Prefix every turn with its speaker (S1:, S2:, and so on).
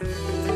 S1: Bye.